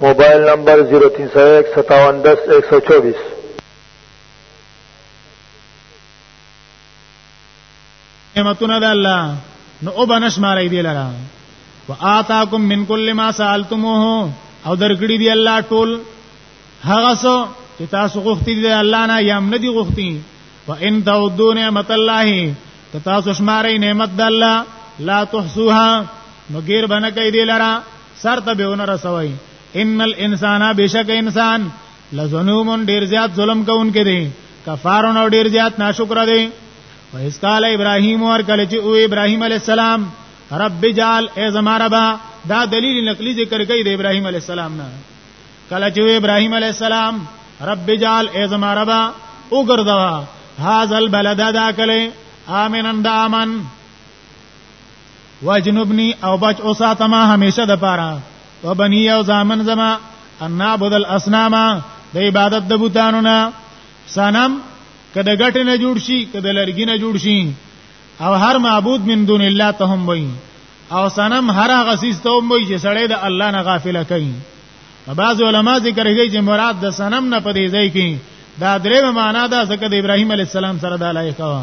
موبایل نمبر 03015710124 نعمتونه د الله نو او بنش مارای دی لرا واتاکم من کل ما سالتموه او درکړي دی الله ټول هغه سو چې تاسو غوښتي دی الله نه یم ندی غوښتي وان تعودو نعمت الله که تاسو شمارې نعمت د الله لا تحسوها نو غیر بنه کوي دی لرا سر ته به ونر سوي ان الانسان بشک انسان لظلوم ډیر زیات ظلم کوونکې دي کفارون او ډیر زیات ناشکر دي وایس قال ابراهيم ور کله چې او ابراهيم عليه السلام رب جعل ای زما ربا دا دلیل نقلی ذکر کوي د ابراهيم عليه السلام نه کله چې ابراهيم عليه السلام رب جعل ای زما ربا وګرځوا هاذ البلد دا کله امنن دا امن واجنبني او بچ او ساتما همیشه د پاره وبني او زامن زما ان نعبد الاصنام د عبادت د بوتانو نه سنم کده غټ نه جوړ شي کده لرګي نه جوړ شي او هر معبود من دون الله ته هم وي او سنم هر هغه سیس ته هم وي چې سړی د الله نه غافل کوي بعض علما ذکر کوي چې مراد د سنم نه پدې ځای کې دا درې معنا ده ځکه د ابراهيم عليه السلام سره د لایق و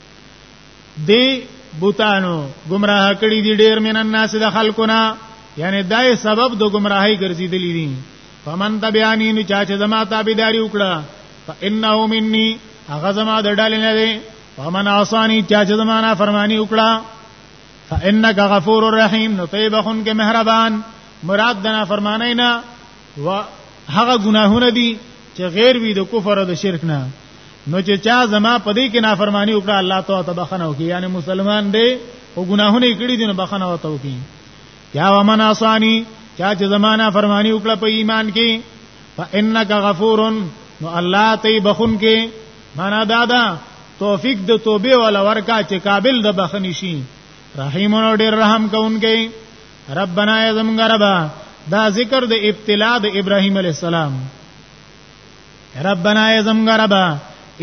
دی بوتانو گمراه کړی دی ډیر من الناس د خلقنا یعنی دای سبب د گمراهی ګرځیدلی دي فمن تبعانی نو چا چې زما تابعداري وکړه فانه مني هغه زما د ډلې نه دی فمن عصانی چا چې زما نه فرمانی وکړه فانک غفور رحیم نو ته بخون کې مهربان مراد دنا فرمانه نه و هغه ګناهونه دي چې غیر وي د کفر او د شرک نه نو چې چا زما په دې کې نافرمانی وکړه الله تعالی ته بخنه وکي یعنی مسلمان دی او ګناهونه یې کړی دي نو بخنه وته وکي یا ومن اسانی چا چې زمانہ فرمانی وکړه په ایمان کې فانک غفور نو الله ته بخون کې معنا دا ده توفیق د توبه ول ورکا چې قابل د بخنی شي رحیم او ډیر رحم کوونکی ربنا یا زمونږ ربا دا ذکر د ابتلا د ابراهیم علی السلام ربنا یا زمونږ ربا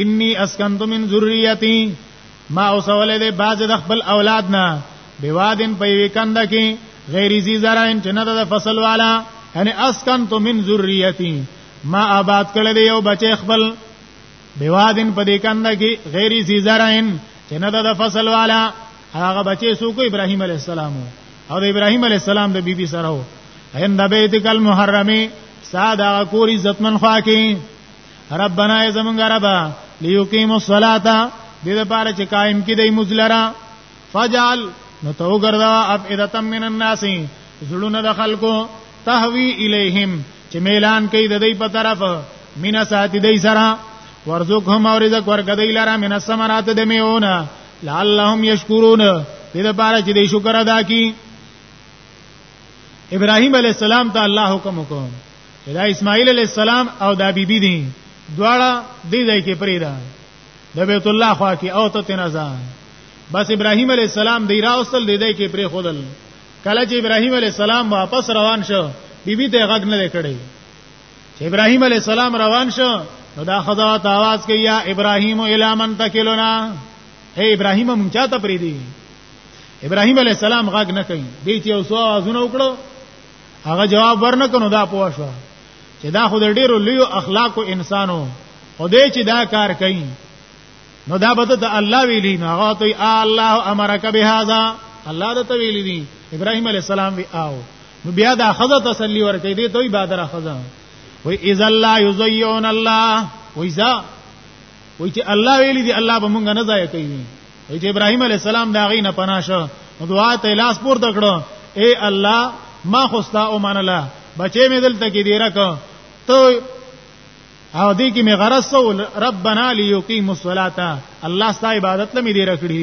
انی اسکنت من ذریتی ما اوسولې د باز د خپل اولاد نه بوادن په وکند کې غیر زی زراین چې نه د فصل والا یعنی اسکنت من ذریتی ما آباد کړل دی یو بچی خپل بوادن په دې کند کې غیر زی زراین چې نه د فصل والا هغه بچي سو کو ابراهيم عليه السلام او د ابراهيم عليه السلام د بيبي سره وو هند بيتک المحرمي ساده کور عزتمن خوا کې ربنا زمونږ ربا ليقيم الصلاه دې لپاره چې قائم کې دی مزلرا فجعل نو تو ګردا اب ادتم من الناس زړونه د خلکو تهوی الیهم چې میلان کوي د دې په طرف مینا ساتي دې سره ورزقهم او رزق ورکړي لره من الثمرات د میونه لعلهم یشکرون دې لپاره چې دې شکر ادا کړي ابراهيم عليه السلام ته الله حکم وکړ دا اسماعیل عليه السلام او دا بیبي دي دواړه دې ځای کې پریدا د بیت الله خوا کې او ته تنازع بس ابراهيم عليه السلام دی راوصل دې ځای کې پری خودل کله چې ابراهيم عليه السلام واپس روان شو بیبي ته غږ نه کړي چې ابراهيم عليه السلام روان شو نو دا خدا ته आवाज کوي یا ابراهيم الی من تکلنا اے ابراهيم مونږ چاته پری دی ابراهيم عليه السلام غږ نه کوي دې چې اوسو ازونه وکړو هغه جواب ورنکونو دا پوه شو چې دا خو د ډیرو لوی اخلاق او انسانو او دې چې دا کار کوي نو دا بده د الله ویلی نو هغه ته الله امرک بهذا الله د تویلی دی ابراهيم عليه السلام وی آو نو بیا دا خزه تسلی ورکې دي دوی بادر خزه وای اذا لا یزیون الله وایزا وای چې الله ویلی دی الله به مونږ نه ځای کوي وای چې ابراهیم علی السلام دا غینه پناشه دعا ته لاس پور دکړو اے الله ما خوستا او منلا بچې مې دلته کې دی راک ته او دې کې مې غرض سو ربنا ليقيم الصلاه الله ستاسو عبادت لمې دی رکړي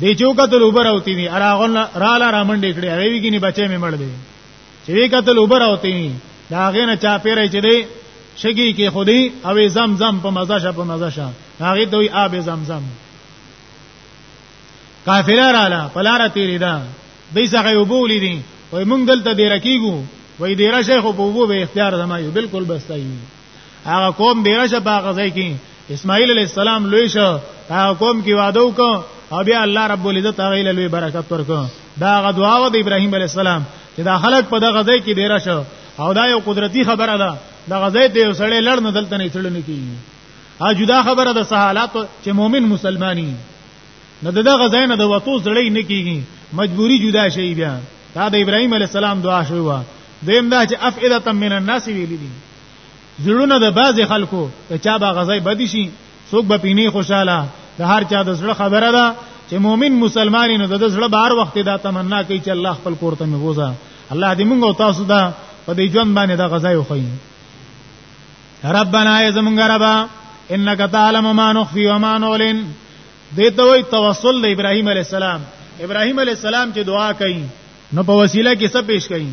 دی چوکا ته لوبر اوتی وی اراغون را لا را منډې کړې هغه ویګنی بچې مې مړ دی چې وی کته لوبر اوتی وی دا غینه چا پیرې چې دی شګي کې خودي او زمزم په مزه شه په مزه شه هغه دوی آب زمزم کافر رااله پلار تیری دا دې څنګه یو بولی دي وای مونږ دلته ډیر کیګو وای ډیر شیخ په وو به اختیار زما یو بالکل بستایي هغه قوم به راشه په غزا کې اسماعیل علی السلام لوی شو هغه قوم کې وعده وکړ او بیا الله رب العزت هغه له لوی برکت ورکړ دا هغه دعا و د ابراهیم علی السلام چې دا خلک په دغه ځای کې ډیر شو او دا یو قدرتی خبره ده د غزې ته یو سړی لړ نه دلته نه چړل کیږي ا جدا خبره د سہالات چې مؤمن مسلمانی نه د غزې نه د وتو سړی نه کیږي مجبوری جدا شي بیا دا د ابراهیم علی السلام دعا شوی و دیم دا چې افئده من الناس ویل دي زړونه د بعض خلکو ته چا به غزای بدی شي څوک به پینې خوشاله د هر چا د زړه خبره ده چې مؤمن مسلمان نه د زړه بهر وخت دا تمنا کوي چې الله خپل کور ته میوزا الله دې موږ او تاسو دا په دې ژوند باندې دا غزای وخی ربنا ای زمونږ ربا انک تعلم ما نخفي وما نعلن دې ته وی توسل د ابراهیم علی السلام ابراهیم علی السلام چې دعا کوي نو په وسیله کې څه پیش کوي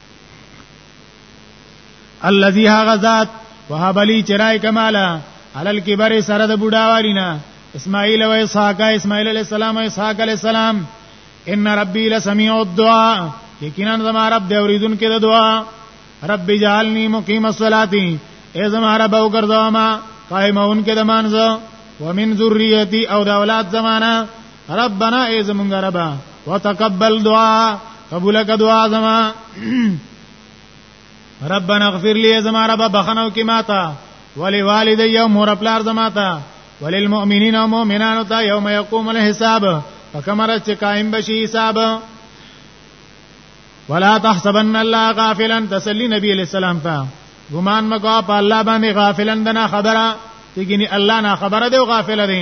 الذي هغه ذات وهب لي چرای کمالا علل کبر سره د بډاوالینا اسماعیل او اسحاق اسماعیل علیہ السلام او اسحاق علیہ السلام ان ربی لسمیع الدعاء یقینا زما رب دی اوریدون کې د دعا رب اجعلنی مقیم الصلاۃ ای زما رب او ګرځوا ما قائمون کې د مانځه ومن ذریتی او د اولاد زمانہ ربنا ای زمونږ ربا وتقبل دعا قبول ک دعا زما ربنا اغفر لي زما رب بخنو کی ماتا ولی والدی او مور پلار زما تا وللمؤمنین او مؤمنانو ته یوم یقوم الحساب فکمر چې قائم بشي حساب ولا تحسبن الله غافلا تسلی نبی علیہ السلام ته ګمان مکو په الله باندې غافلن دنا خبره تګینی الله نه خبره دی او غافل دی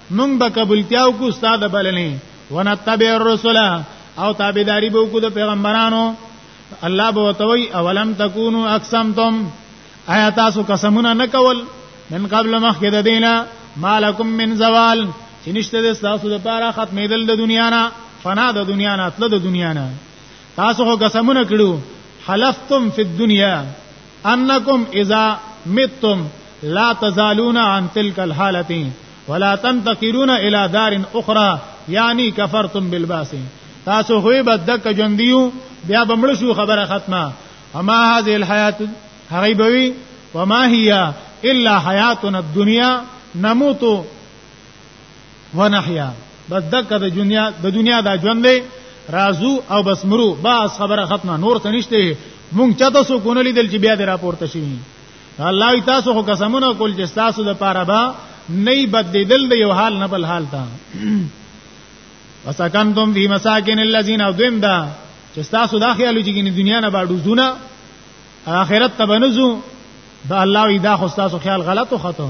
مونږ به قبولتیا وکړو استاد بلنې ونتبع الرسل او تابعداري به وکړو د پیغمبرانو الله به وتوي اولم تکونو اقسمتم آیا تاسو قسمونه نه کول من قبل مخکې د دینه مالکم من زوال چې نشته د تاسو د پاره ختمېدل د دنیا نه فنا د دنیا نه تل د دنیا نه تاسو هو قسمونه کړو حلفتم فی الدنیا انکم اذا متم لا تزالون عن تلك الحالتين ولا تنتقلون الى دار اخرى یعنی کفرتم بالباس تاسو خو به دک جندیو بیا بمړ شو خبره ختمه اما هذه الحیات غیبوی وما هي الا حیاتنا الدنيا نموت ونحیا بس دکه د دنیا د دنیا دا ژوند دی رازو او بس مرو بس خبره ختمه نور څه نشته مونږ چاته سو کو نه لیدل چې بیا د راپورته شي الله تاسو خو قسمونه کول چې تاسو د پاره با نه بدلیدل د یو حال نه بل حال تا وسکنتم فی مساکن الذین او دیم دا چې تاسو دا خیال چې ګینه دنیا نه باډو زونه آخرت ته بنزو دا الله وی دا خو تاسو خیال غلط او خطا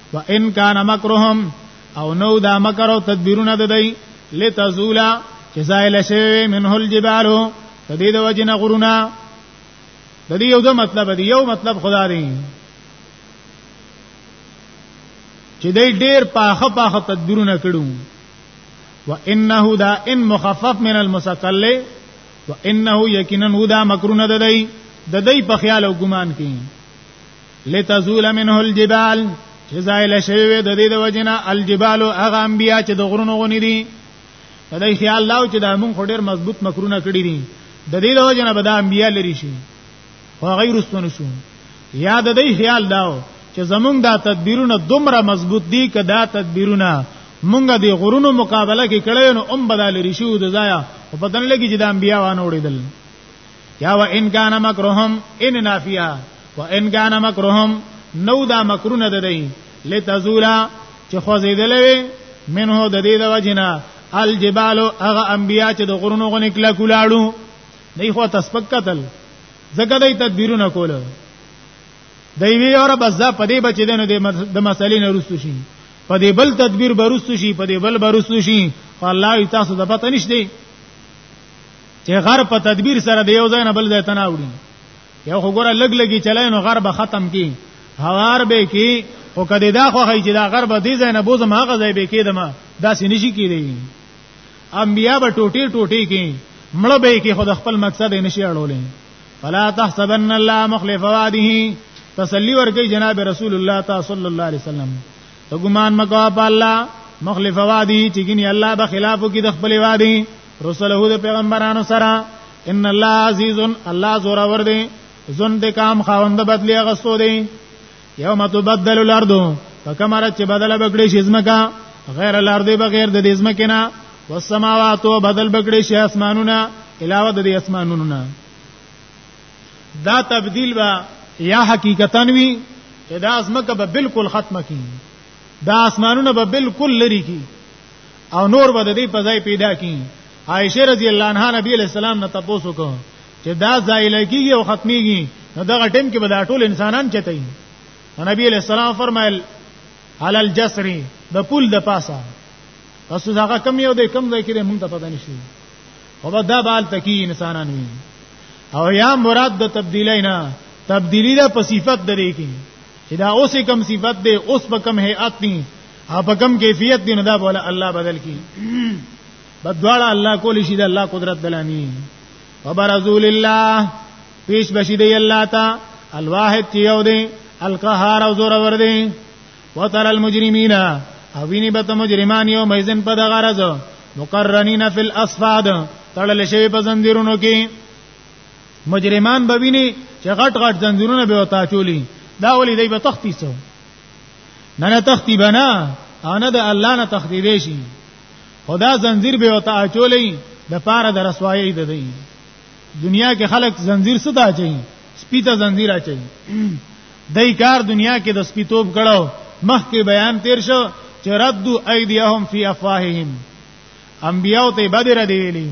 وان کان مکرهم او نو دا مکر او تدبیرونه د دی لتزولا چې زایل شوی منه الجبال د دې د وجنه غرونه د دې یو د مطلب دی یو مطلب خدا دی چې دې ډېر پاخه پاخه تدبیرونه کړو وانه دا ان مخفف من المسقل وانه یقینا هدا مکرونه د دې د دې په خیال او ګمان کې لتزول منه الجبال چې زایل شوی وي د دې د وجنه الجبال او هغه انبیا چې د غرونو غونې دي په دې خیال لاو چې دا مونږ ډېر مضبوط مکرونه کړی دي د دې د وجنه به دا انبیا لري شي خو غیر استون شو یا د دې خیال داو چې زمونږ دا تدبیرونه دومره مضبوط دي که دا تدبیرونه مونږ د غرونو مقابله کې کړو نو ام بدل رشو د ځای او بدن لګي چې د انبیا وانه وړیدل یا و ان کان مکرهم ان نافیه و ان کان مکرهم نو دا مکرونه ده دی لتزولا چې خوځیدلې منه د دې د وجنه الجبال اغه انبیا چې د غرونو غنې کلا کولاړو نه خو تسبق قتل زګه دې تدبیرونه کول دی وی اور بس دا پدې بچې دنه د مسلې نه رسو شي پدې بل تدبیر برسو شي پدې بل برسو شي الله تاسو د پته نشته چې غر په تدبیر سره د یو ځای نه بل ځای ته نه وړي یو خو ګوره لګ لګي چلای نو غر به ختم کی هوار به کی او کدی دا خو هی چې دا غر به دې ځای نه بوزم هغه ځای به کېدم دا سې نشي کېدی انبیا به ټوټي ټوټي کی مړ به کی خود خپل مقصد نشي اړولې فلا تحسبن الله مخلف وعده تسلی ورکړي جناب رسول الله تعالی صلی الله علیه وسلم ته ګمان مکو په الله مخلف وعده چې ګني الله به خلافو کې د خپل وعده رسوله د پیغمبرانو سره ان الله عزیز الله زور ور دی زون د کام خاوند بدلی غستو دی یوم تبدل الارض فکمر چې بدل بکړي شي زمکا غیر الارض بغیر د دې زمکنا والسماوات بدل بکړي شي اسمانونه علاوه د دې اسمانونو نه دا تبديل با یا حقیقتا وی چې دا اسمکه به بالکل ختمه کی دا اسمانونه به بالکل لري کی او نور به د دې په ځای پیدا کی عائشه رضی الله عنها نبی علیہ السلام نه تاسو کو چې دا ځای لګي او ختميږي نو دغه ټیم کې به دا ټول انسانان چته وي نبی علیہ السلام فرمایل علی الجسر د پول د پاسه پس هغه کم یو دی کم ځای کې مونږ ته پته نشي او به دا بال تکي انسانان وي او یا مراد د تبدیلی نه تبدیلی د په صفت درې کې چې دا اوسې کم صفت دی اوس په کم هيئت دی په کوم کیفیت دی نه دا بوله الله بدل کی بدواړه الله کولی شي د الله قدرت بلانی وبرزول الله پیش بشی دی الله تا الواحد یو دی القهار او زور ور دی وتر المجرمین او ویني به مجرمان یو میزن په دغه راز مقرنین فی الاصفاد تړل شوی په زندیرونو کې مجرمان به ویني چې غټ غټ زندیرونه به وتا چولی دا ولې دی به تختی سو نه نه تختی بنا انا د الله نه تختی دی شي خدا زنجیر به وتا اچولې د پاره د رسوایي ده دی دنیا کې خلک زنجیر ستا چي سپیته زنجیر اچي دای کار دنیا کې د سپیتوب کړو مخکې بیان تیر شو چې ردو ایدیهم فی افواههم انبیاء ته بدر دی ویلی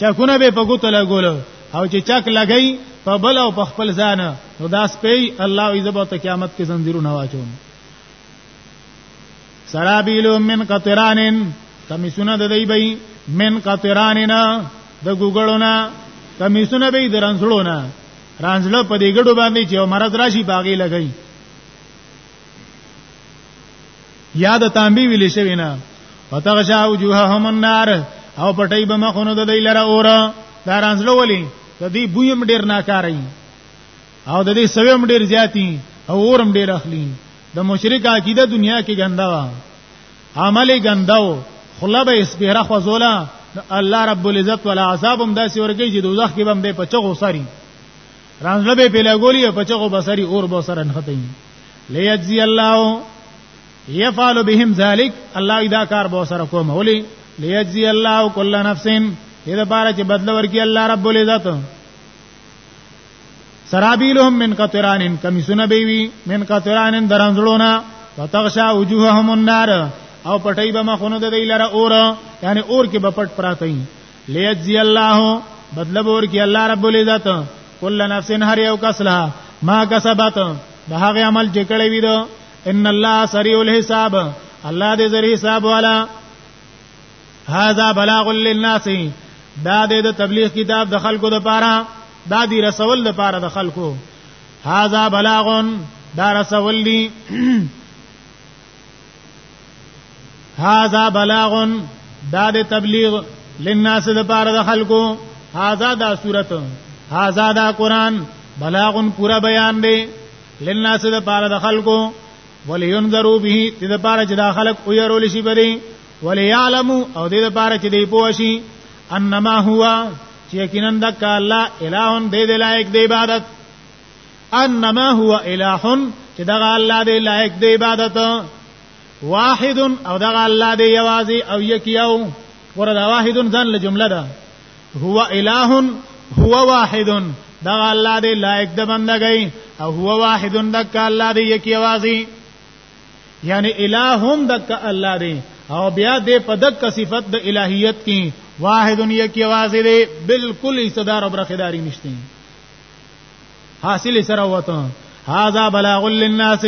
چکونه به په ګوتو لګول او چې چک لګی په بل او په خپل ځان نو دا سپی الله عزت په قیامت کې زنجیرونه واچوم سرابیل من قطرانن کمیسونه د دی بی من قطرانن د ګوګړونه کمیسونه به د رنځړونه رنځړه په دې ګډو باندې چې مرز راشي باغی لګی یاد تنبیه ویل شوی نه وتغشا وجوههم النار او پټي به مخونو د دی لره اور دا رانځلو ولي د دې بویم ډیر ناکارای او د دې سویم ډیر زیاتی او اورم ډیر اخلي د مشرک عقیده دنیا کې ګنده وا عمل ګنداو خلبه اسپیره خوزولا الله رب العزت ولا عذاب هم داسې ورګي چې دوزخ کې هم به پچغو ساري رانځله به په لګولي په چغو بسري اور به سره نختي ليجزي الله يفعل بهم ذلك الله اذا کار به سره کوم ولي ليجزي الله كل نفس اذا بار چې بدل ورکی الله رب العزت سرابيلهم من قطران کمیسونه بیوی من قطران درنځلونه وتغشا وجوههم النار او پټي به مخونه د دی لره اور یعنی اور کې به پټ پراته ليجزي الله بدل بور کی الله رب العزت کل نفس هر یو کس لها ما کسبت د هغه عمل چې کړی وي دو ان الله سریع الحساب الله دې زری حساب والا هاذا بلاغ للناس دا دې د تبلیغ کتاب د خلکو د پاره دا دې رسول د پاره د خلکو هاذا بلاغون دا رسول دی هاذا بلاغن دا د تبلیغ للناس د پاره د خلکو هاذا دا صورت هاذا دا قران بلاغن پورا بیان دی للناس د پاره د خلکو ولینذرو به دې لپاره چې دا خلک او يرول شي بری وليعلمو او دې لپاره چې دې پوه شي انما هو چې یقینا د الله الہ دې دې لایق دی عبادت انما هو اله چې دغه الله دی لایق دی عبادت واحد او دغه الله دی یوازې او یکیو وردا واحد ځان له جمله ده هو اله هو واحد دغه الله دی لایق د بندګۍ او هو واحد دک الله دی یکی یوازې یعنی الہم دک الله دی او بیا دې په دک صفت د الہیت کې واحد یکی یوازې دی بالکل صدر او برخداري نشته حاصل سره وته هاذا بلاغ للناس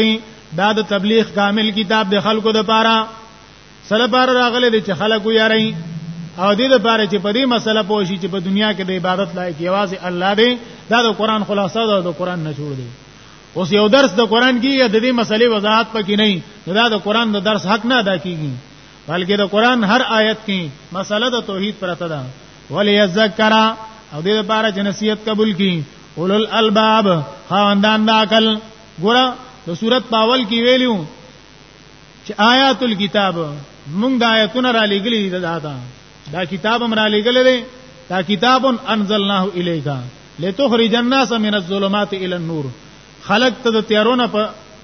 دا د تبلیغ کامل کتاب د خلکو د پاره سره پاره راغله د چې خلکو یاري او دې د پاره چې په دې مسله پوه شي چې په دنیا کې د عبادت لایق یوازې الله دی دا د قران خلاصه ده د قران نه جوړ دی اوس یو درس د قران کې د دې مسلې وضاحت پکې نه دا د قران د درس حق نه ادا کیږي بلکې د قران هر آیت کې مسله د توحید پرته ده وليذکر او دې لپاره چې نصیحت قبول کړي اولل الباب خواندان د عقل ګوره د صورت پاول کې ویلو چې آیات الكتاب موږ د آیتونو را لګلې دي دا دا دا کتاب هم را لګلې دي دا کتاب انزلناه الیکا لتخرج الناس من الظلمات الى النور خلق ته د تیارونه په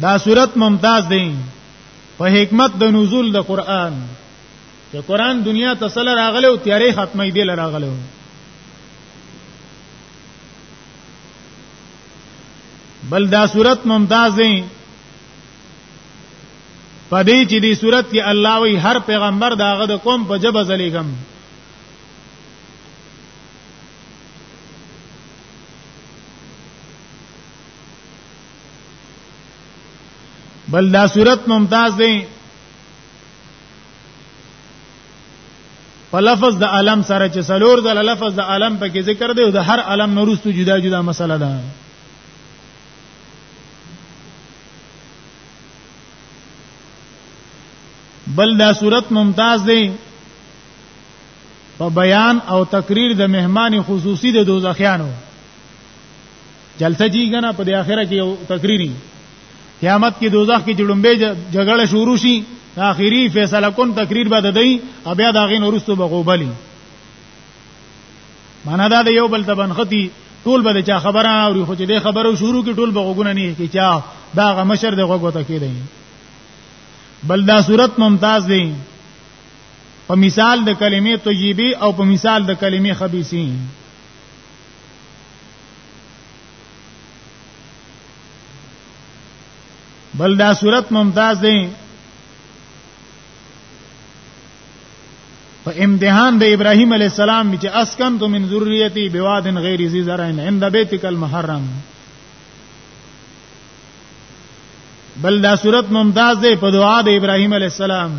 دا صورت ممتاز دی په حکمت د نزول د قران چې قران دنیا ته سره راغله او تیارې ختمې دی لراغله بل دا صورت ممتاز دی په دې چې دې صورت کې الله وی هر پیغمبر داغه د قوم په جبه زلیګم بل دا صورت ممتاز دی په لفظ د علم سره چې سلور د لفظ د علم په کې ذکر دی او د هر علم نورستو جدا جدا مسله ده بل دا صورت ممتاز دی په بیان او تقریر د مهمان خصوصي د دوزخیانو جلسه جی کنه په د اخره کې یو تقریری قیامت کې دوزخ کې جړمبه جګړه شروع شي اخیری فیصله کون تقریر به ددی او بیا دا غین ورستو بغوبلی معنا دا د یو بل تبنختی ټول به چا خبره اوري خو چې د خبرو شروع کې ټول بغوګونه نه کی چا دا غ مشر د غوګوته کې دی بل دا صورت ممتاز دی په مثال د کلمې طیبه او په مثال د کلمې خبيثي بل دا صورت ممتاز دی په امتحان د ابراهيم عليه السلام چې اسكن تو من ذريتي بواد غير ذي زرع عند بيتك المحرم بل دا صورت ممتاز دی په دعا د ابراهيم عليه السلام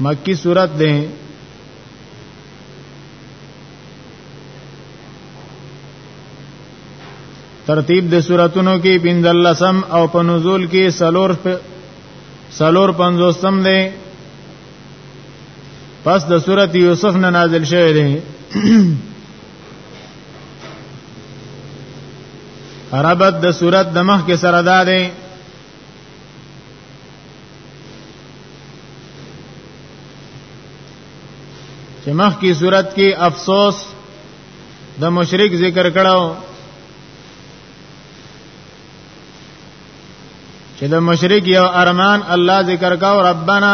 مکی صورت ده ترتیب د سوراتونو کې بندلسم او په نزول کې سلور سلور پنځوسم دی پس د سورۃ یوسف نه نازل شوی دی عربت د سورۃ د مخ کې سره ده چې مخ کی صورت کې افسوس د مشرک ذکر کړو چې د مشرک یو ارمان الله ذکر کاو ربنا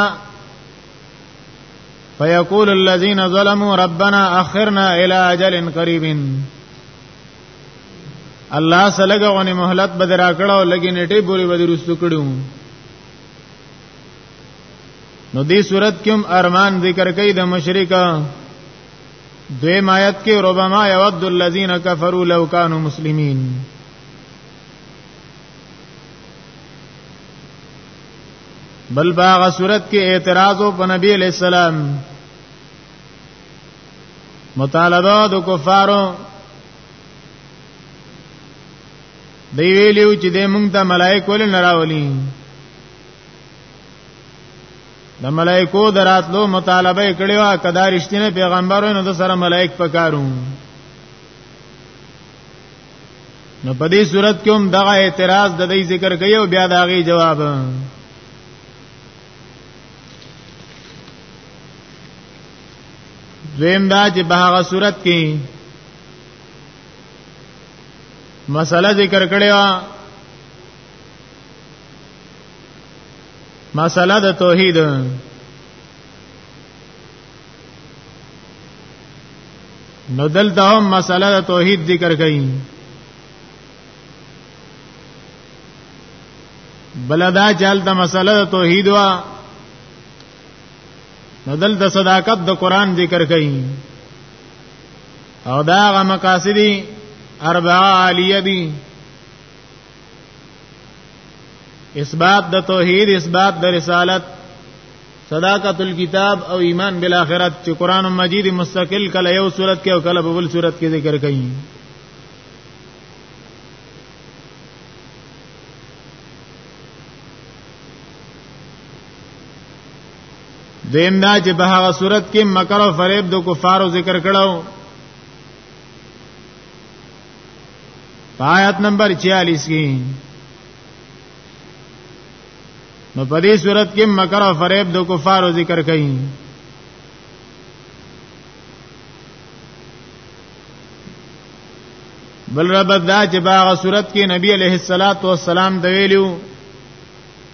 فیقول الذين ظلموا ربنا اخرنا الى اجل قريب الله سلګه غونې مهلت به درا کړه او لګې نیټې پوری به درستو کړو نو دې صورت کې هم ارمان ذکر کوي د مشرکا دوی مایت کې ربما یود الذین کفروا لو کانوا مسلمین بل باغه صورت کې اعتراض او په نبی علیہ السلام مطالبه د کفارو دی ویلیو چې د مونږ ته ملائکه ول نه راولي د ملائکو دراتلو مطالبه کړي وا کدا رښتینه پیغمبرونو د سره ملائک پکارو نو په دې صورت کې هم دغه اعتراض د دې ذکر کوي او بیا داغي جواب دویم دا چې په هغه صورت کې مسله ذکر کړې و مسله د توحید نو دلته هم مسله د توحید ذکر کړي بلدا چلته مسله د توحید وا نو دلته صداقت د قران ذکر کړي او دا غ مقاصدی اربع عالیه دي اثبات د توحید اثبات د رسالت صداقت الكتاب او ایمان بالاخره چې قران مجید مستقل کله یو صورت کې او کله په بل صورت کې ذکر کړي دیم دا چې په هغه صورت کې مکر او فریب د کفارو ذکر کړو آیت نمبر 46 کې نو په دې صورت کې مکر او فریب د کفارو ذکر کړي بل رب دا چې باغ صورت کې نبی علیہ الصلات والسلام د ویلو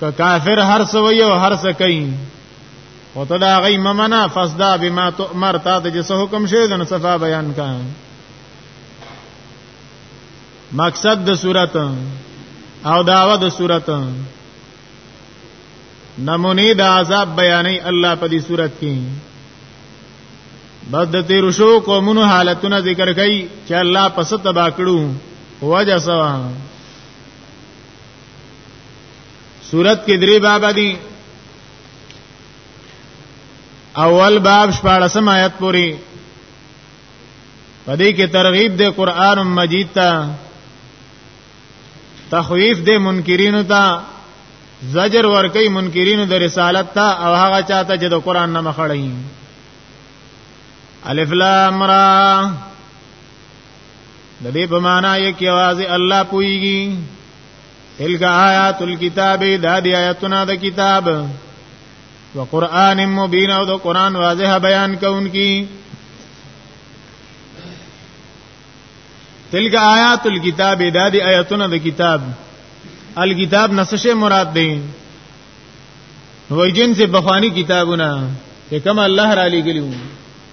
که کافر هر څه وي او هر څه کوي او ته دا غي ممنا فسدا بما تؤمر تا ته چې حکم شوی د صفا بیان کا مقصد د صورت او داوا د صورت نمونی د عذاب بیانې الله په دې صورت کې بعد د تیر شو قومونو حالتونه ذکر کړي چې الله پس تبا کړو وجه سوا صورت کې درې باب دي اول باب شپاړسم آیت پوری پدې کې ترغیب د قران مجید ته تخویف د منکرینو ته زجر ورکی منکرینو د رسالت ته او هغه چاته چې د قران نه مخړی الف لام را د دې په معنا یې کې आवाज الله پويږي تلک آیات الكتاب دا دی آیاتونه د کتاب وقران مبین او د قران واضح بیان کوونکی تلک آیات الكتاب دا دی آیاتونه د کتاب الکتاب نسشه مراد دی وای جن سے بخوانی کتابونه چې کوم الله را لګلیو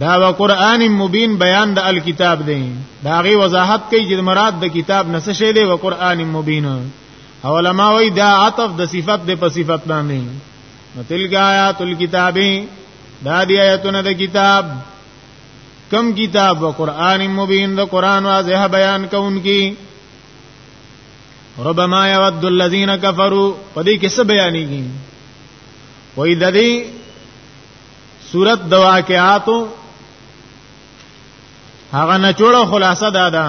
دا و قران مبین بیان د الکتاب دی دا غي وضاحت کوي چې مراد د کتاب نه څه شی دی و قران مبین او علما وی دا عطف د صفت د په صفت باندې متلګ آیات الکتاب دا دی آیتونه د کتاب کم کتاب و قران مبین د قران واضح بیان کوونکی ربما يود الذين كفروا پدې کې څه بیانېږي وې د دې صورت د واقعاتو هغه نه جوړه خلاصه ده ده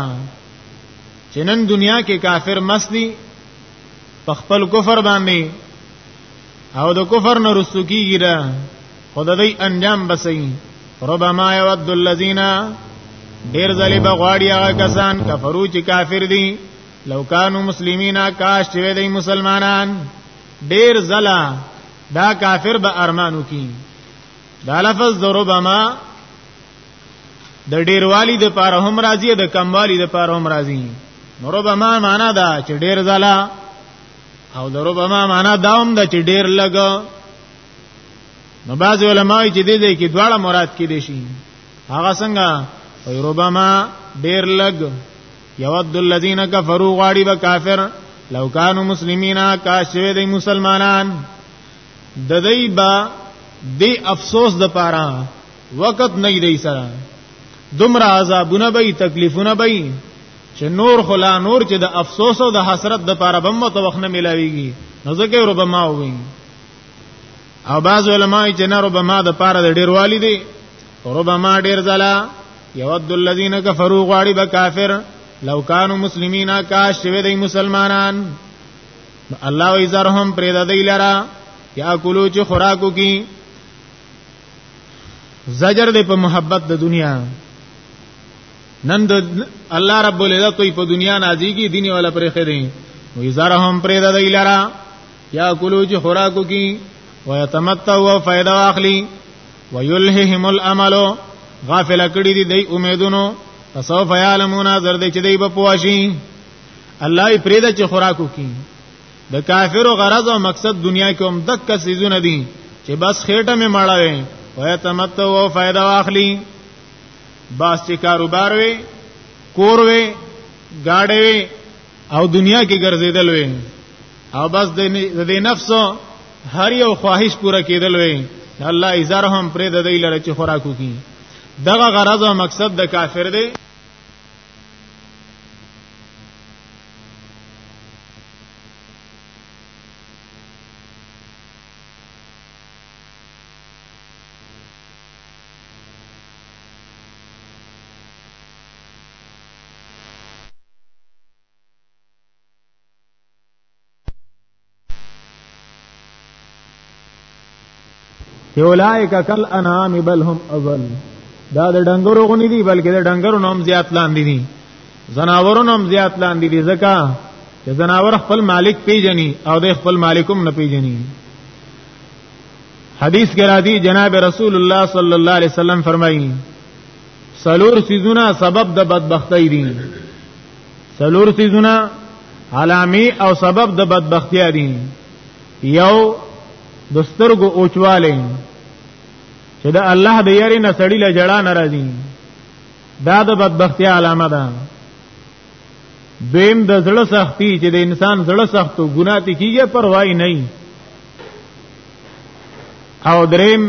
چې نن دنیا کې کافر مسلی په خپل کفر باندې او د کفر نه رسو کیږي ده خدای انجام بسې ربما يود الذين ډیر ځلې بغواړي هغه کسان کفرو چې کافر دي لو کانو مسلمینا کاش چې دی مسلمانان ډیر زلا دا کافر به ارمانو کی دا لفظ ضربما د ډیروالی د پاره هم راضی د کموالی د پاره هم راضی ضربما معنا دا چې ډیر زلا او ضربما معنا دا هم دا چې ډیر لګ نو باز علماء چې دې دې کې دواړه مراد کې دي شي هغه څنګه ربما ډیر لګ یود الذین کفروا غاړي به کافر لو کانوا مسلمینا کاش وی دی مسلمانان د دې با دی افسوس د پاره وقت نه دی سره دومره عذابونه به تکلیفونه به چې نور خلا نور چې د افسوس او د حسرت د پاره بم ته وخت نه ملاويږي نو ځکه ربما وي او بعض علماء چې نه ربما د پاره د ډیروالي دي ربما ډیر ځلا یود الذین کفروا غواړي به کافر لو کانوا مسلمین کاش چې دوی مسلمانان الله وی زرهم پرې د دی لرا یا کولو چې خوراکو کی زجر دې په محبت د دنیا نن د الله رب العزت په دنیا نازي کی دین ولا پرې خې دي وی زرهم پرې د دی لرا یا کلو چې خوراکو کی ويتمتع و فائدہ اخلي ويلههم الامل غافل کړي دي د امیدونو فسوف يعلمون زر دې چې دی په پواشي الله یې پرېده چې خوراکو کی د کافرو غرض او مقصد دنیا کې هم دک سيزونه دي چې بس خېټه مې مړاوي وای تمتع او فائدہ واخلي باس چې کاروبار وي کور وي گاډي وي او دنیا کې ګرځیدل وي او بس د دې نفس هر یو خواهش پوره کېدل وي الله ایزار هم پرې د دې لره چې خوراکو کی دغه غرض او مقصد د کافر دی چې اولائک کل انعام بل هم اضل دا د ډنګرو غونې دي بلکې د ډنګرو نوم زیات لاندې دي زناورو نوم زیات لاندې دي ځکه چې زناور خپل مالک پیژني او د خپل مالکوم نه پیژني حدیث کې راځي جناب رسول الله صلی الله علیه وسلم فرمایي سلور سیزونه سبب د بدبختی دي سلور سیزونه علامه او سبب د بدبختی دي یو د سترګو اوچواله چې د الله د یاري نه سړی له جړه ناراضي دا د بدبختی علامه ده دویم د زړه سختی چې د انسان زړه سختو ګناه ته کیږي پروايي نه او دریم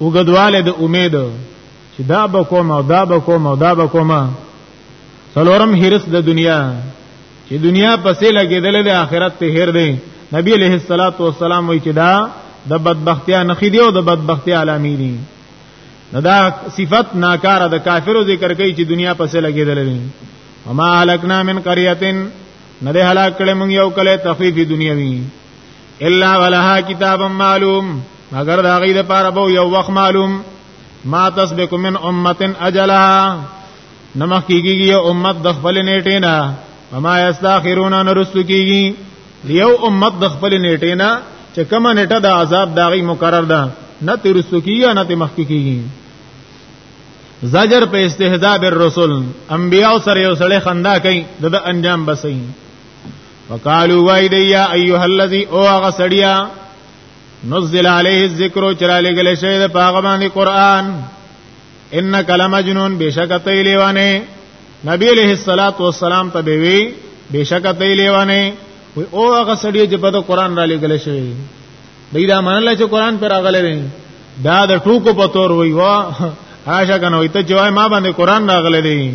وګدواله د امید چې دا به کوم او دا به کوم او دا به کوم څلورم هرس د دنیا چې دنیا پسې لګېدل د آخرت ته هر دی نبی علیہ الصلوۃ والسلام وی چې دا د بدبختیا نخې دی او د بدبختیا علامې دي نو دا صفت ناکاره د کافرو ذکر کوي چې دنیا پسې لګېدل دي وما هلکنا من قريه نه ده هلاک کړه مونږ یو کله تخفیف دنیوي الا ولها کتاب معلوم مگر دا غي د پاره بو یو وخت معلوم ما تسبق من امه اجلها نمخ کیږي یو امت د خپل نیټه نه وما یستاخرون نرست کیږي یو امت د خپل نیټه نه چې کومه نیټه د عذاب داغي مقرر ده نه ترست کیږي نه تمخ کیږي زجر په استهزاء بالرسل انبیاء سره یو سړی خندا کوي د انجام بسې وقالو وای دی یا ایها الذی او هغه سړیا نزل علیه الذکر چرا لګل شوی د پاغه باندې قران انک لمجنون بشکته لیوانه نبی علیہ الصلات والسلام ته وی بشکته لیوانه وی او هغه سړی چې په قران را لګل شوی دی دا منل چې قران پر راغلی دی دا د ټوکو په تور وی وا هاشه کنه وی ته جوای ما باندې قران راغلی دی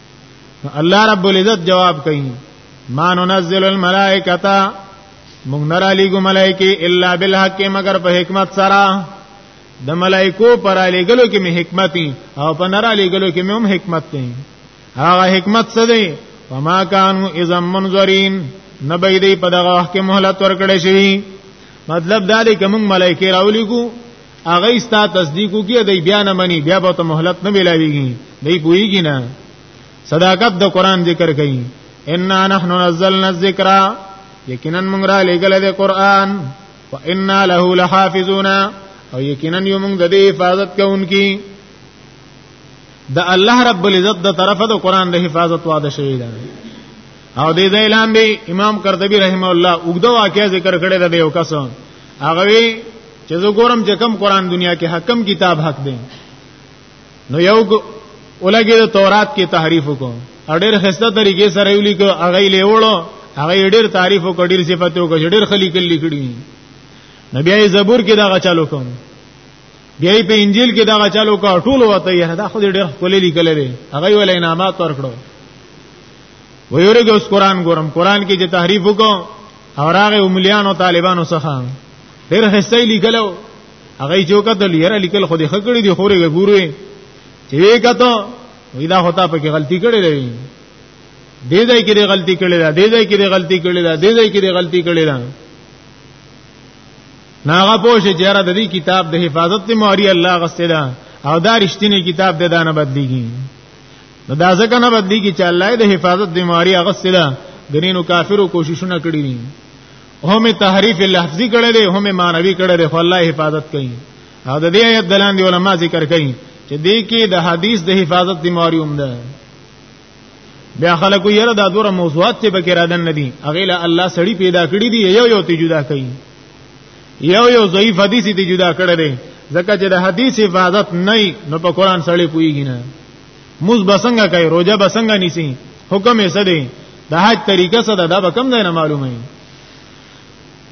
الله رب العزت جواب کوي ما ننزل الملائکتا موږ نه را لېږو ملایکې الا بالحق مگر په حکمت سره د ملایکو پر لېږلو کې مې حکمت او په نه را لېږلو کې مې هم حکمت دی هغه حکمت څه دی وما كانوا اذا منذرين نبي دې په دغه وخت کې مهلت ورکړې شي مطلب دا دی کوم ملایکې راولېږو هغه ستا تصدیق کوي دی بیا نه مني بیا به ته مهلت نه ملاويږي دی پويږي نه صداقت د قران ذکر کوي ان نحن نزلنا الذکر یقینا موږ را لګل د قران وانا له لحافظون او یقینا یو موږ د دې حفاظت کوونکی د الله رب العزت د طرفه د قران د حفاظت واده شوی دی او دې ځای لاندې امام قرطبي رحم الله وګدو واقعي ذکر کړی دی یو کس هغه وی چې زه ګورم چې کم قران دنیا کې حکم کتاب حق دی نو یو ولګي د تورات کې تحریف وکړو اړیر خسته طریقې سره یو لیکو هغه لیوړو هغه ډیر تعریف او ډیر صفاتو کو ډیر خلیق لیکړي نبی ای زبور کې دا غچالو کوم بیا په انجیل کې دا غچالو کا ټول وته یې دا خو ډیر خولې لیکل دي هغه ولې انعامات ورکړو ویورګوس قران ګورم قران کې چې تحریف وکړو او راغه املیانو طالبانو څخه ډېر حصے لیکلو هغه جو کتل یره لیکل خو دې خکړې دي خورې ګورې چې وې کته وې دا هوتا په کې غلطي کړې ده دې ځای کې دې غلطي کړې ده دې ځای کې دې غلطي کړې ده دې ځای کې دې غلطي کړې ده ناغه پوه چې یاره د دې کتاب د حفاظت ته موري الله غسته ده او دا رښتینی کتاب د دانه بدلېږي نو دا ځکه نه بدلی کی چې الله د حفاظت ذمہواری هغه سره غنینو کافرو کوششونه کړی دي هم تحریف لفظي کړی دی هم معنوي کړی دی خو الله حفاظت کوي او د دې آیت دلان دی علما ذکر کوي چې دې کې د حدیث د حفاظت ذمہواری هم ده بیا خلکو یره دا دوره موضوعات چې بکې را دن ندي هغه له الله سړی پیدا کړی دی یو یو ته جدا کوي یو یو ضعیف حدیث دی جدا کړی دی ځکه چې د حدیث حفاظت نه نو په قران سړی پویږي نه موز بسنګ کوي روزه بسنګ نیسی حکم یې سدي د حج طریقه سره دا به کم نه معلومه وي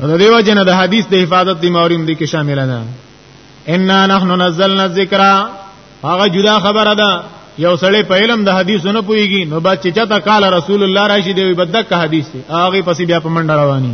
نو دیو جن د حدیث د حفاظت دی موریم دی کې شامل ده ان نحن نزلنا الذکر هغه جدا خبره ده یو سړی په علم د حدیث نه پويږي نو با چې چاته قال رسول الله راشي دی بدک حدیث دی هغه پسې بیا په منډه رواني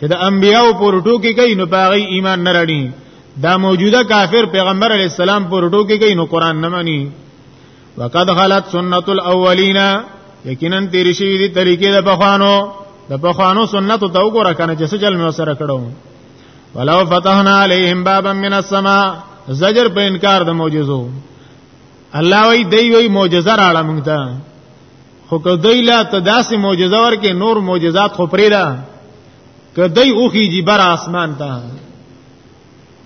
چې د انبیانو پر ټوکی کوي نو پاغي ایمان نه راړي دا موجوده کافر پیغمبر علی السلام پر ټوکی کوي نو قران نه مانی وقد خلت سنت الاولین یقینا تیر شي دي طریقې د پخوانو د پخوانو سنت ته وګوره کنه چې سجل مې وسره کړو ولو فتحنا علیهم بابا من السماء زجر په انکار د معجزو الله وی دی وی معجزه راړه مونږ ته خو کدی لا تداسې معجزه ورکه نور معجزات خو پرې ده کدی اوخی جی بر اسمان ته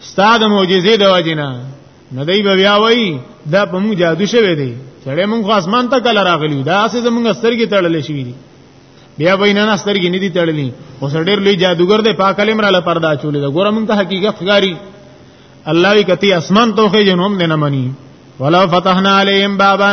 استاد معجزې د وجنه نه دی بیا وای دا په موږ جادو شوی دی سړی موږ اسمان ته کله راغلی دا اسې زموږ سترګې تړلې شوې دي بیا وای نه سترګې نه دي تړلې او سړی لوی جادوګر دی پاک علم را لپردا چولې دا ګوره موږ ته حقیقت ښکاری الله وی کتی اسمان توخه جنوم نه منی ولو فتحنا علیهم بابا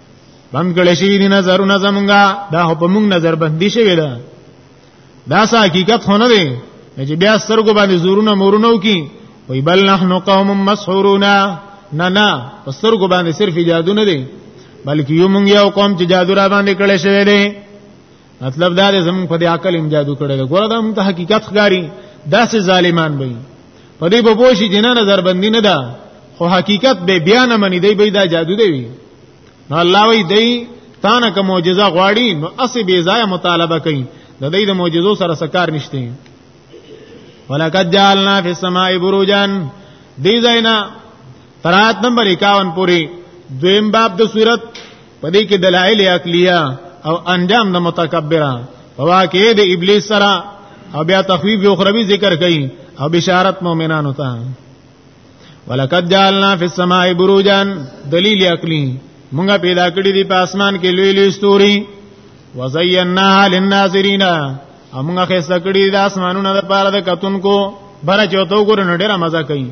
بند کړی شي دي نظرونه زمونږه دا په موږ نظر بندي شوی ده دا سه حقیقت خونه دی چې بیا سترګو باندې زورونه مورونه وکي وی بل نحنو قوم مسحورون نه نه سترګو باندې صرف جادو نه دی بلکې یو مونږ یو قوم چې جادو را باندې کړی شوی دی مطلب دا دی زمون په دې عقل هم جادو کړی دی ګوره دا مونږ ته حقیقت ښکاری داسې ظالمان به په دې به پوه شي چې نه نظر بندي نه ده خو حقیقت به بیا نه مني دی به دا جادو دی وي نو الله وی دی تا نه کوم معجزه غواړي نو اسی بی ځای مطالبه کوي د دې د معجزو سره سکار نشته ولقد جعلنا فی السماء بروجا دې ځای نه ترات نمبر 51 پوری دویم باب د صورت په دې کې دلایل عقلیه او انجام د متکبره په واقع د ابلیس سره او بیا تخویف یو خروی ذکر کړي او بشارت مؤمنانو ته ولقد جعلنا فی السماء بروجا دلیل عقلی مونږه پیدا کړی دی په اسمان کې لوی لوی ستوري وزینا للناظرین امغه خسته کړی د اسمانونو لپاره د کتونکو بره چوتو ګور نډه مزه کوي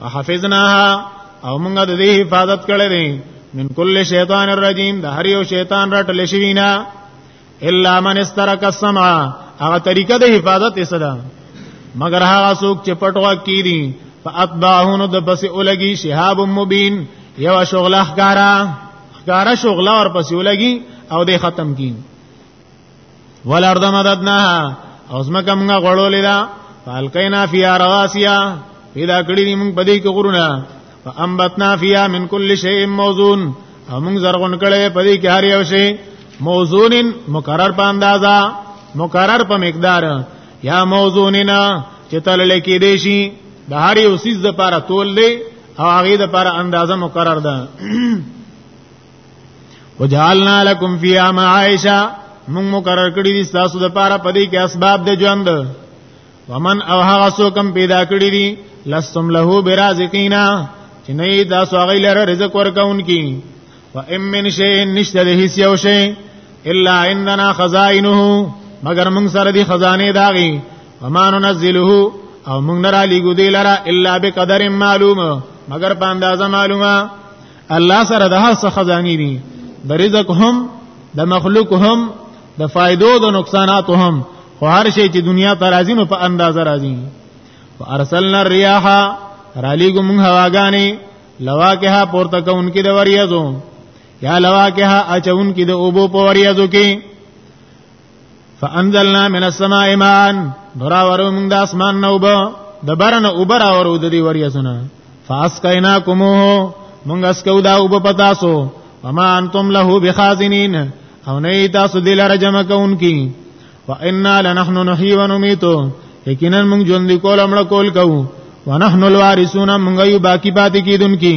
وحفظناها او موږ د دې حفاظت کړې دي من کل شیطان الرجیم د هر یو شیطان رټل شي وینا الا من استرک السمع هغه طریقه د حفاظت یې صدا مگر هغه څوک چې پټوا کی دي فاتبعون د پس اولګي شهاب مبین یو شغله ښکارا ښکارا شغله ور پس اولګي او د ختم کین ولارد مددناها او زمکه موږ غړولې ده فالقینا فی رواسیا پیدا کړی دي موږ پدې کې غرونه فانبتنا فیها من کل شیء موزون او موږ زرغون کړي پدې کې هر یو شی موزونن مقرر په اندازا مقرر په مقدار یا موزوننا چې تل لیکې دي شي د هر یو سیز لپاره تول دی او هغه لپاره اندازه مقرر ده وجعلنا لكم فيها معايشا موږ مقرر کړی دي تاسو د پاره پدې کې اسباب د ژوند ومن او هغه څوک هم پیدا کړی دي لستم له برازقینا چې نه تاسو هغه لره رزق ورکونکي و ام من شيء نشته د هیڅ یو شی الا عندنا خزائنه مگر موږ سره دي خزانه داغي وما ننزله او موږ نه را لګو دی لره الا بقدر معلوم مگر په اندازه معلومه الله سره د هر څه خزاني دي د رزق هم د مخلوق هم د فائدو د نقصانات هم خو هر شی چې دنیا ته راځي نو په اندازه راځي وارسلنا الرياح رالیګو مونږ هواګانې لواکه پورته کوونکې د وریاضو یا لواکه اچونکې د اوبو په وریاضو کې فانزلنا من السماء ماء درا ورو موږ د اسمان نه وب د برنه اوبر اورو د دې وریاسونه فاسقیناکموه موږ اسکو دا وب پتاسو وما انتم له بخازنین او نه تاسو دل را جمع کوونکی وانا لنحن نحيي ونميت یقینا موږ ژوند کول امړه کول کوو ونحن الوارثون موږ یو باقی پاتې کیدونکو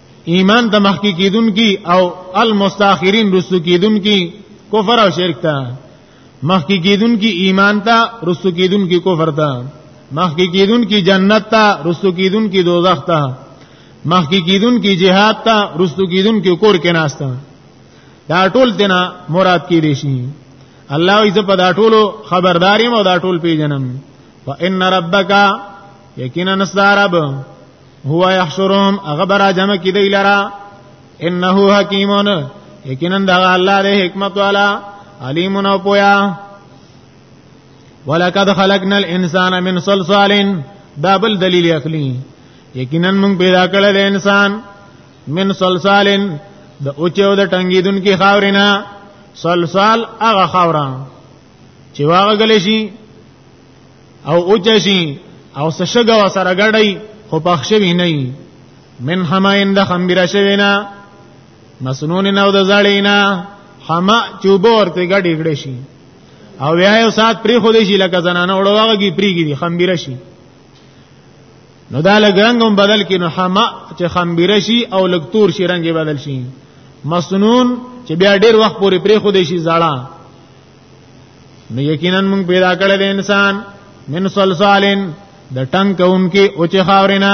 ایمان ته مخکې کیدونکي او المستاخرین رسو کیدونکي کفر او شرک ته مخکې کیدونکي ایمان ته رسو کیدونکي کفر ته مخکې کیدونکي جنت ته رسو کیدونکي دوزخ ته مخکې کیدونکي جهاد ته رسو کیدونکي کور کې ناشته دا ټول تینا مراد کې دي شي الله یې په دا ټولو خبرداري مو دا ټول پیژنم فإن ربک یقینا نصارب هو يحشرهم هغه برا جمع کی دی لرا انه حکیمون یقینا دا الله دې حکمت والا علیم او پویا ولقد خلقنا الانسان من صلصال دا بل دلیل عقلی یقینا موږ پیدا کړل د انسان من صلصال د اوچو د ټنګیدون کې خاورینا صلصال هغه خاورا چې واغ غلې شي او اوچشي او سشګه وسره غړی خو پخښوي نه من حماین د خمبره شوینا مسنون نو د زړینا حما چوبور ته غړي غړي شي او بیا یو سات پری خو دې شي لکه زنانه وړوغه کی پریږي دي خمبيره شي نو دا لګرنګم بدل کینو حما چې خمبيره شي او لګتور شي رنگ بدل شي مسنون چې بیا ډیر وخت پورې پری خو دې شي زړه نو یقینا موږ پیدا کړل انسان من صلصالین د ټنګ کونکي او چې خاورینا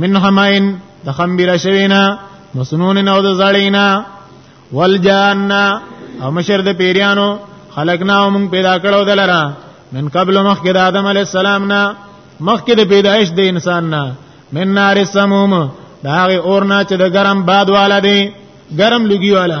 من حماین د خمبیر شوینا مسنون او د زړینا والجان او مشر د پیریانو خلقنا موږ پیدا کړو دلرا من قبل مخکې د آدم علی السلام نه مخکې د پیدایش د انسان نه من نار سموم دا هغه اور نه چې د ګرم باد والا دی ګرم لګي والا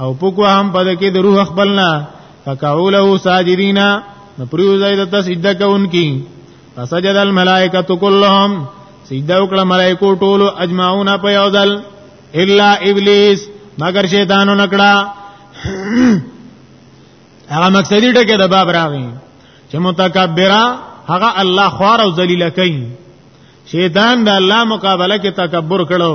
او پکو هم پد کې د روح خپلنا فقعوله ساجدینا نو پریو زید ته سجده کوونکی فسجد الملائکه كلهم سجده وکړه ملائکو ټول اجمعون په یو ځل الا ابلیس مگر شیطانو نکړه هغه مقصدی ټکه د باب راغی چې متکبره هغه الله خوار او ذلیل کوي شیطان د الله مقابله کې تکبر کړو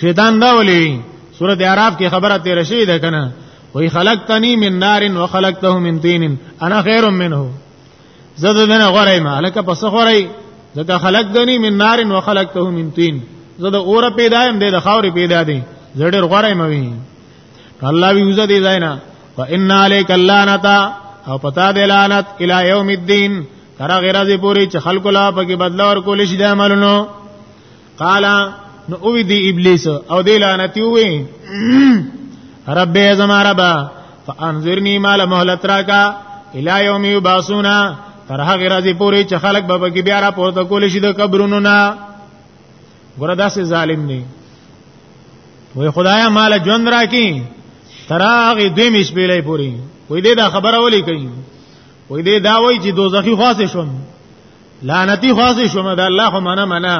شیطان دا ولي سورۃ اعراف کې خبره تیر شي ده کنه وی خلقتنی من نار و خلقته من طین انا خیر منه زه د دنه غره ما لکه پس غره زکه خلقتنی من نار و خلقته من طین زه د اور پیدا يم د خاورې پیدا دي زه ډېر غره ما وی الله وی وزه دی زینا وان علیک اللعنتا او پتا دی لعنت الی یوم الدین تر غیر از پوری چې خلق لا پکې بدلا ور کول شي د عملونو قال نو او دی ابلیس او دی لعنتی وی رب زما رب فانذرنی مال مهلت راکا الی یوم یبعثونا تر هغه راځي پوری چې خلک به بګی بیا را پورته کول شي د قبرونو نه ګوره داسې ظالم نه وای خدایا مال ژوند راکې تر هغه دوی مې شپېلې پوری وې دې دا خبره ولي کوي وې دې دا وای چې دوزخي خاص شوم لعنتی خاص شوم دا الله خو معنا معنا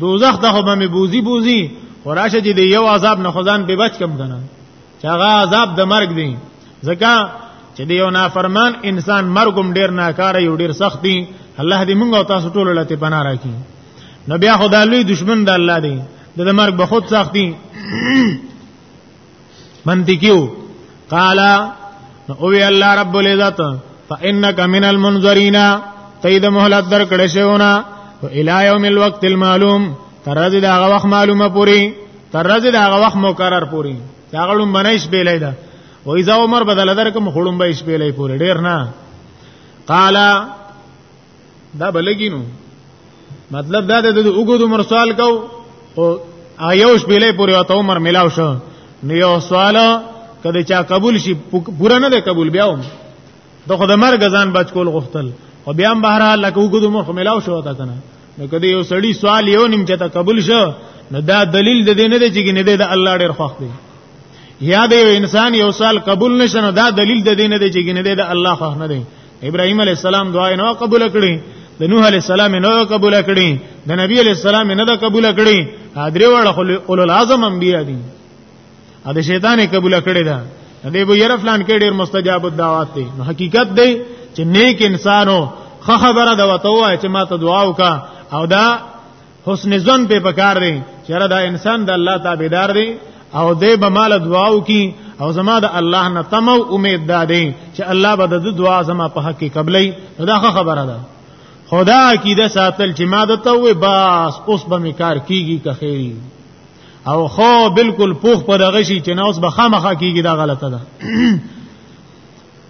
دوزخ ته به مې بوزي بوزي وراشه چې د یو عذاب نه خدان به بچ کم کنه چې هغه عذاب د مرګ دی ځکه چې د یو نافرمان انسان مرګ هم ډیر ناکاره یو ډیر سخت دی الله دې موږ او تاسو ټول له ته پناه راکړي نو بیا خدای لوی دشمن د الله دی د مرګ به خود سخت دی منطقيو قال او وی الله رب العزت فانك من المنذرين تید مهلت در کړه شونا و الى يوم الوقت المعلوم تر دې دا وخت معلومه پوری تر دې دا وخت مقرر پوری دا غلم بنایش بیلای دا و اذا عمر بدل در کوم خړم به شپې لای پوری ډیر نه قال دا بلګینو مطلب دا ده د وګړو عمر سوال کو او آیوش بیلې پورې او عمر ملاو شو نو یو سوال کله چا قبول شي پورا نه ده قبول بیا هم د خود مرګ ځان بچ کول غوښتل او بیا هم بهر لکه وګړو عمر ملاو شو تا کنه نو کله یو سړی سوال یو نیم چته قبول شو نو دا دلیل د دې نه دی چې نه دی د الله ډیر خوښ دی یا د یو انسان یو سال قبول نشنه دا دلیل د دې نه دی چې نه دی د الله خوښ نه دی ابراهيم عليه السلام دعا نه قبول کړي د نوح عليه السلام نه قبول کړي د نبي عليه السلام نه د قبول کړي حاضر وړ اولو العظم انبيا دي ا د شیطان قبول کړي دا د ابو ير فلان کې ډېر مستجاب الدعوات دي نو حقیقت دی چې نیک انسانو خه خبره دا وته وای چې ما ته دعا وکا او دا حسن ظن په پکار دی چې را دا انسان د الله تابعدار دی او دې به مال دعاو کی او زما د الله نه تم او امید ده دی چې الله به د دعا زما په حق کې قبلې دا خبره ده خدا کی د ساتل چې ما د توې باس اوس به می کار کیږي که خیری او خو بالکل پوخ په دغه شي چې نه اوس به خامخا کیږي دا غلطه ده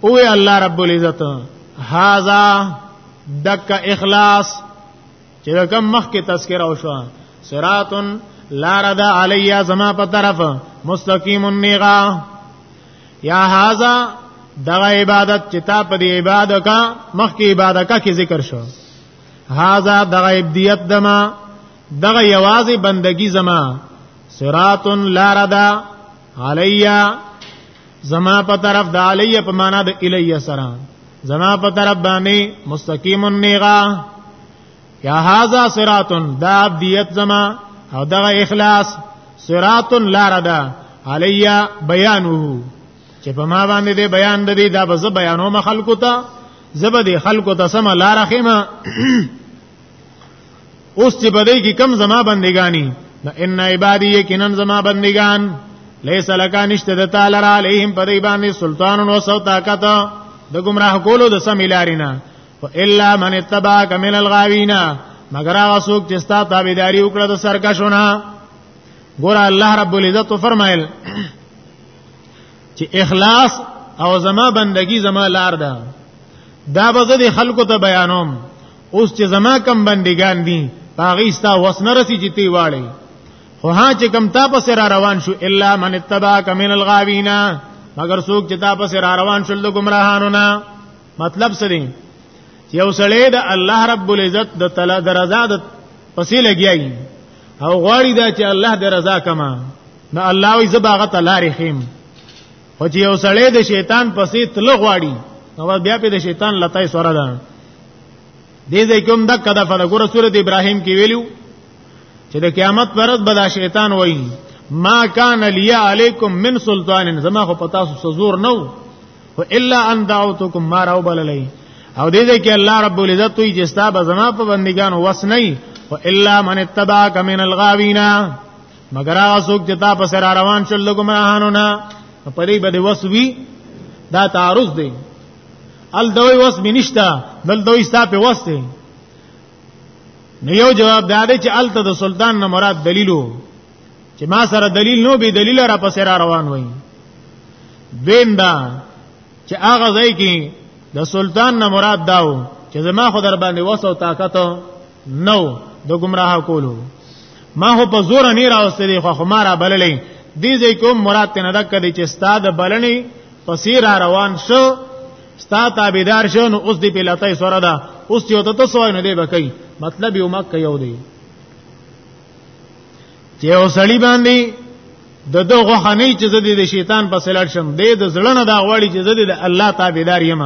او الله رب العزت هاذا دک اخلاص چې کوم مخ کې تذکرہ وشو صراطن لا رد علی زما په طرف مستقیم النغا یا هاذا دغه عبادت چې تا په دې عبادت کا مخ کې عبادت کا کې ذکر شو هاذا دغه عبدیت دما دغه یوازې بندگی زما صراط لا ردا علیا زما په طرف د علیا په معنا د الیا سره زما په طرف باندې مستقیم نیغا یا هاذا صراط دا عبدیت زما او دا اخلاص صراط لار ده علیا بیانه چې په ما باندې دې بیان د دې دا به زه بیانوم خلکو ته زبدي خلکو ته سم لار خېمه اوس چې په دې کې کم زما بندګانی دا ان عبادی یقینا زما بندگان لیس لکا نشته د تعالی را علیهم پر ایبان سلطان او سو طاقت د گمراه کولو د سم الارینا و الا من اتبعك من الغاوین مگر هغه څوک چې ستا تابعداري وکړه د سرکشونه ګور الله رب العزت فرمایل چې اخلاص او زما بندگی زما لار ده دا به د خلکو ته بیانوم اوس چې زما کم بندگان دي هغه ستا وسنه رسی چې تی واړی خو ها چې کم تا پس را روان شو الا من اتبعك من الغاوین مگر څوک چې تا پس را روان شول د گمراهانو نه مطلب څه دی یو سړی د الله رب العزت د تعالی د رضا د پسې لګیایي او غواړي دا چې الله د رضا کما نه الله وي زباغت لارې خیم خو چې یو سړی د شیطان پسې تل غواړي نو بیا په د شیطان لتای سره ده دې ځای کوم د کده فل ګور سورۃ ابراهیم کې ویلو چې د قیامت پرد بلا شیطان وایي ما کان لیا علیکم من سلطان زما خو پتا سو سزور نو و الا ان دعوتکم ما راو بللی او دې ځای کې الله رب العزت وی چې ستا به زما په بندګانو وس نه و الا من اتبعک من الغاوینا مگر هغه څوک چې تا په سر روان شول له ګمراهانو نه په دې باندې وسوي دا تعارض دی ال دوی وس منشتا دل دوی ستا په وس دی نو یو جواب دا دی چې الته د سلطان نه مراد دلیلو چې ما سره دلیل نو به دلیل را پسې را روان وای دین دا چې هغه ځای کې د سلطان نه مراد داو چې زما خو در باندې وس او طاقت نو د گمراه کولو ما هو په زور نه راوستلې خو ما را بللې دې ځای کوم مراد ته نه دک دي چې استاد بلنې پسې را روان شو ستا تابعدار شو نو اوس دې په لاتای سره ده اوس یو ته تاسو نه دی بکای مطلب یو مکه یو دی چې اوسړي باندې د دغه خنۍ چې زده د شیطان په سلاټ شم د زړه نه دا غواړي چې زده د الله تابعدار یم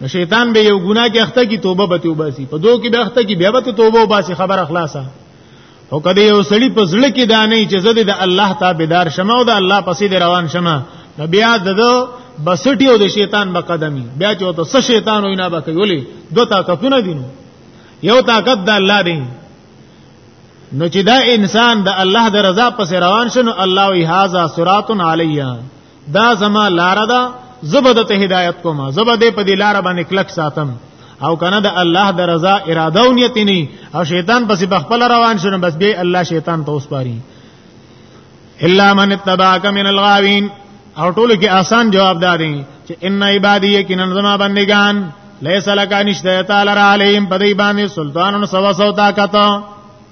نو شیطان به یو ګناه کې اخته کی توبه به توبه سی په دوه کې به اخته کی بیا به توبه وباسي خبر اخلاصه او کله یو سړی په زړه کې دانه چې زده د الله تابعدار شمه او د الله پسې د روان شمه بیا دغه بسټي او د شیطان په قدمي بیا چې ته څه شیطان وي نه بکې ولي دوه طاقتونه دي یو طاقت د الله دی نو چې دا انسان د الله د رضا پسې روان شنو الله وی هاذا صراط علیا دا زما لار ده زبد ته هدایت کوم زبد په دې لار باندې کلک ساتم او کنه د الله د رضا اراده او نیت نه او شیطان پس په خپل روان شونه بس به الله شیطان ته اوس پاري الا من اتبعك من الغاوین او ټول کې آسان جواب دادي چې ان عبادی یقینا زما بندگان لیس لک نشته تعالی علیهم په دې باندې سلطان او سوا سو طاقت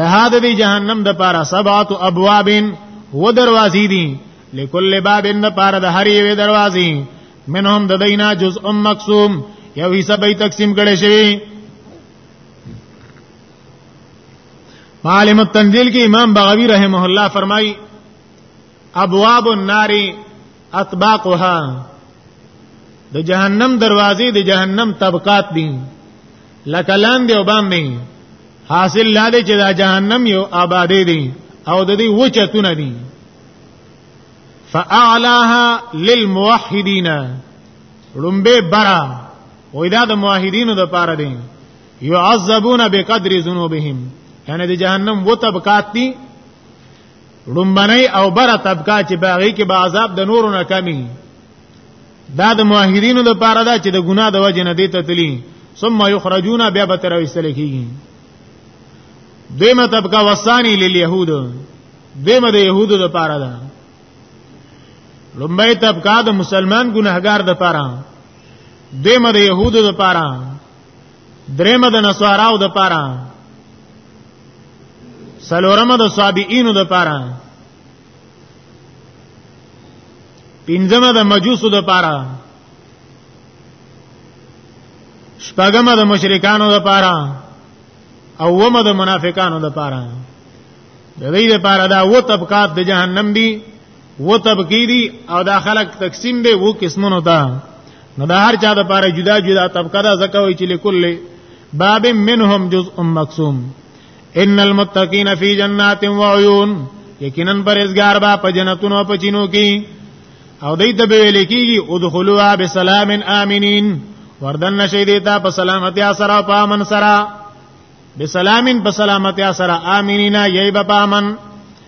لها د جهنم د پاره سبعه ابواب و دروازې دي لكل باب د پاره د هر یوې دروازې منهم د دینا جزء مقسوم یو حصہ به تقسیم کړي شي معالم التنزیل کې امام بغوی رحمه الله فرمایي ابواب النار اطباقها د جهنم دروازې د جهنم طبقات دي لکه لاندې او باندې حاصل لاله چې دا جهنم یو آبادې دي او د دې وچتونه دي فاعلاها للموحدین لومبه برا وې دا د موحدینو د پاره دي يعذبون بقدر ذنوبهم یعنی د جهنم و طبقات دي لومبنی او بره طبقه چې باغی کې به عذاب د نورو نه کمی دا د موحدینو د پاره دا چې د ګناه د وجه نه دی ته تلی ثم یخرجون بیا به تر وسل کیږي دیمه طبقه وسانی للیهود دیمه د یهودو د پاره دا لومبای طبقه د مسلمان ګناهګار د پاره دیمه د یهودو د پاره درېمه د نصاراو د پاره سلورمه د صابئینو د پاره پنځمه د مجوسو د پاره شپږمه د مشرکانو د پاره او ومه د منافقانو د پاره د دې لپاره دا و طبقات د جهنم دي و طبقی دی او دا خلق تقسیم دی وو قسمونو ته نو دا هر چا د پاره جدا جدا طبقه دا زکه وی چې لکل باب منهم جزء مقسوم ان المتقین فی جنات و عیون یقینا پرهیزګار با په جنتونو په چینو کې او دای ته ویل کیږي ادخلوا بسلام امنین وردن نشی دیتا په سلامتی سره په امن سره بسلامین په سلامتی سره امنینا یی په امن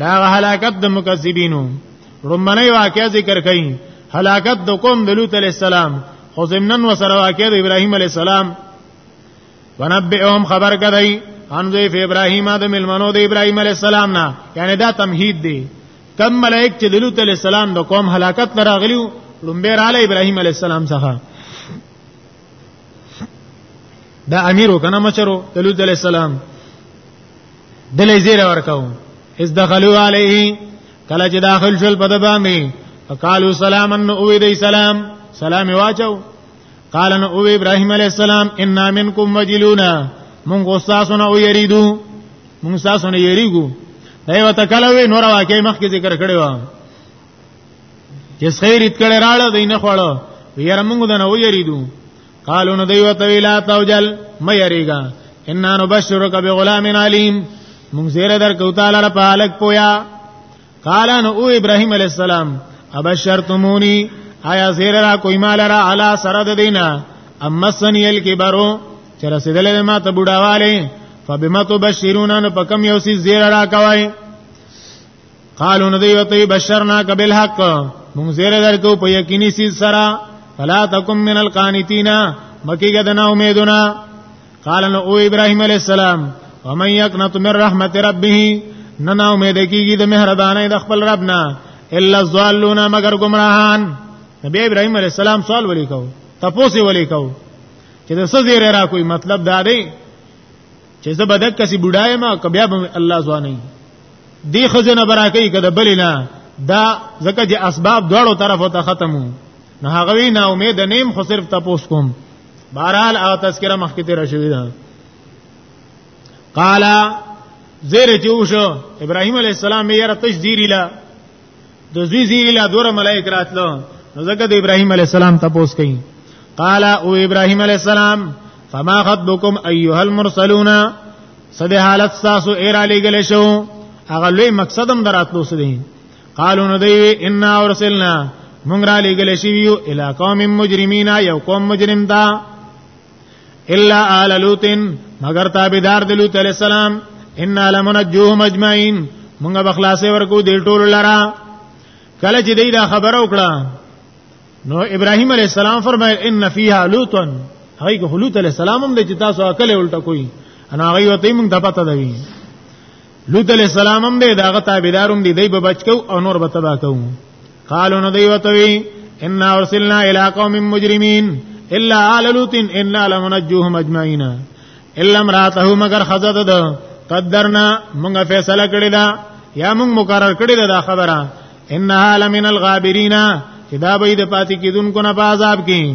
دا هلاکت د مکذبینو رومنه واقعیا ذکر کړي هلاکت د قوم د لوط علی السلام خو زمنن وسره واقعیا د ابراهیم علی السلام ونبئهم خبر کړي ان ضیف ابراهیم د ملمنو د ابراهیم علی السلام نه یعنی دا تمهید دی کم ملائک چې د لوط علی السلام د قوم هلاکت لراغلیو لومبه را ابراهیم علی السلام څخه دا امیرو کنه مشرو دلوت علی السلام دلې زیر ورکاو اس دخلوا علیه کله چې داخل شول په دبامې فقالوا سلاما او دې سلام سلام واچو قال نو او ابراهيم عليه السلام ان منکم مجلونا مونږ استادو نه یریدو مونږ استادو نه یریګو دایو تکلوي نور واکه مخکې ذکر کړو چې خیر ات کړه راړه دینه خوړو یاره موږ د نه ویریدو قالو نو دیو تویلا توجل مې یریګا ان نبشرک بغلام علیم موږ زیره در کو تعالی را پالک پویا قال ان او ابراهیم علی السلام ابشرتمونی آیا زیره را کوئی مال را علا سرد دینا اما سنی الکبرو چې رسیدلې ما ته بډاواله فبما تبشرون ان پکم یوسی زیره را کوي قالو نو دیو ته بشرنا کبل حق مونږ زیره درکو په یقیني سي سره فلا تکم من القانتین مکیګه د نا امیدونه قال نو او ابراهيم عليه السلام ومن يقنط من رحمت ربه ننا امید کیږي د مهرباني د خپل ربنا الا الضالون مگر گمراهان نبی ابراهيم عليه السلام سوال ولیکو تپوسی ولیکو چې د سزیره را کوئی مطلب دا دی چې زه به دک کسي بډای ما کبیا به الله ځواني دی خزنه براکې کده بلینا دا زکه چې اسباب دواړو طرفو ته ختمو نه هغه وی نا امید نیم خو صرف تاسو کوم بهرحال او تذکرہ مخکې تیر شوی دا قال زیر چوشو ابراهيم عليه السلام یې را تشذيري لا د زوی زی له دوره ملائک راتلو نو زګه د ابراهيم عليه السلام تپوس کئ قال او ابراهيم عليه السلام فما خطبكم ايها المرسلون سد حالت تاسو ایر علی گله شو هغه لوی مقصدم دراتلو سدي قالو نو دی ان اورسلنا مونږ را لګل شي یو الی قوم مجرمین یو قوم مجرم دا الا آل لوط مگر تابعدار د لوط علی السلام ان لمنجوهم اجمعين موږ بخلاصې ورکو دی ټول لرا کله چې دی دا خبر او کړه نو ابراهيم عليه السلام فرمایل ان فيها لوطا هغه کو لوط عليه السلام هم د چې تاسو عقل الټه کوي انا هغه وته موږ د پته دی لوط علیہ السلام هم دی داغه تابعداروم دی دی به بچو او نور به تبا کوو قالو نو دی وتوی ان ارسلنا الى قوم مجرمين الا آل لوط انا لمنجوهم اجمعين الا امراته مگر خزد ده قدرنا مونږه فیصله کړی دا یا مونږ مقرر کړی دا خبره انها لمن الغابرین چې دا به د پاتې کیدونکو نه په عذاب کې